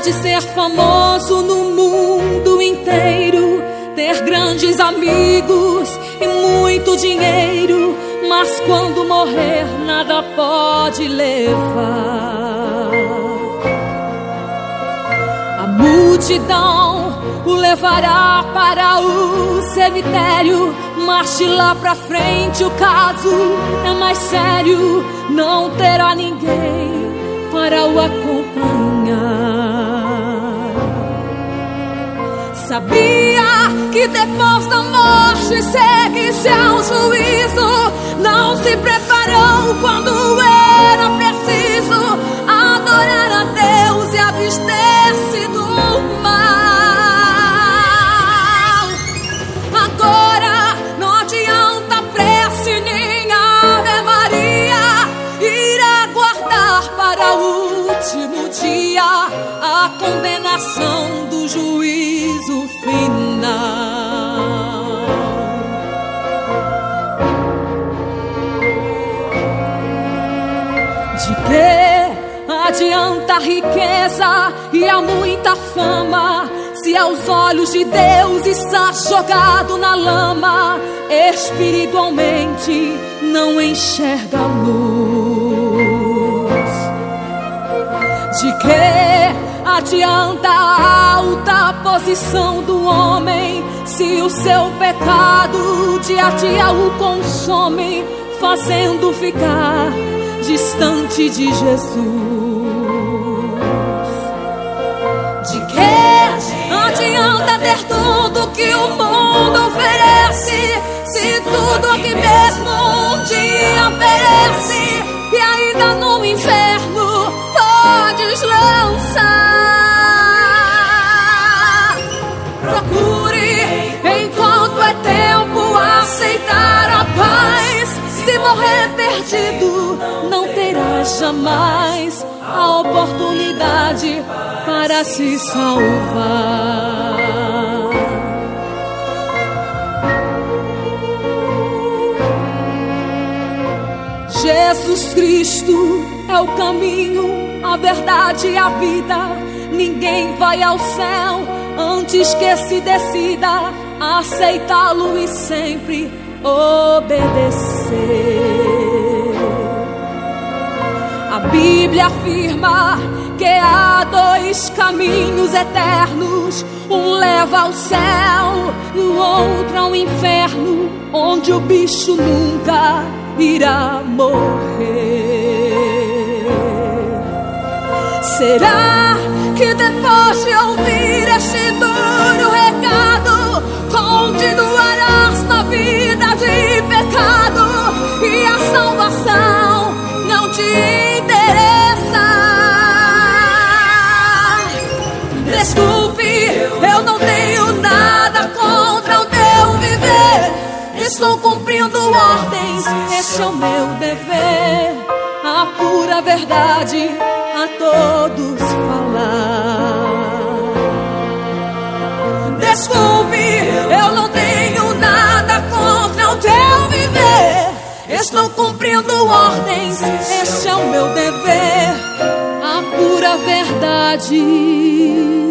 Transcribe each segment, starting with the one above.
Pode ser famoso no mundo inteiro, ter grandes amigos e muito dinheiro, mas quando morrer nada pode levar. A multidão o levará para o cemitério, mas lá pra frente o caso é mais sério, não terá ninguém para o acompanhar. Sabia que depois da morte segue seu juízo. Não se preparou quando era preciso adorar a Deus e abster-se do mal. Agora não adianta prece nem Ave Maria. Irá guardar para o último dia a condenação do juízo De que adianta a riqueza e a muita fama se aos olhos de Deus está jogado na lama? Espiritualmente não enxerga a luz. De que adianta a alta posição do homem se o seu pecado dia a dia o consome, fazendo ficar distante de Jesus? De que adianta ter tudo que o mundo oferece se tudo aqui mesmo um dia perece e ainda no inferno podes lançar? Procure enquanto é tempo aceitar a paz. Se morrer perdido, não jamais a oportunidade para se salvar. Jesus Cristo é o caminho, a verdade e a vida. Ninguém vai ao céu antes que se decida aceitá-lo e sempre obedecer. A Bíblia afirma que há dois caminhos eternos: um leva ao céu e o outro ao inferno, onde o bicho nunca irá morrer. Será que depois de ouvir este duro recado, continuarás na vida de pecado e a salvação não te Desculpe, eu não tenho nada contra o teu viver. Estou cumprindo ordens, este é o meu dever. A pura verdade a todos falar. Desculpe, eu não tenho nada contra o teu viver. Estou cumprindo ordens, este é o meu dever. A pura verdade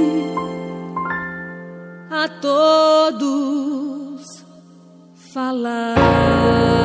a todos falar.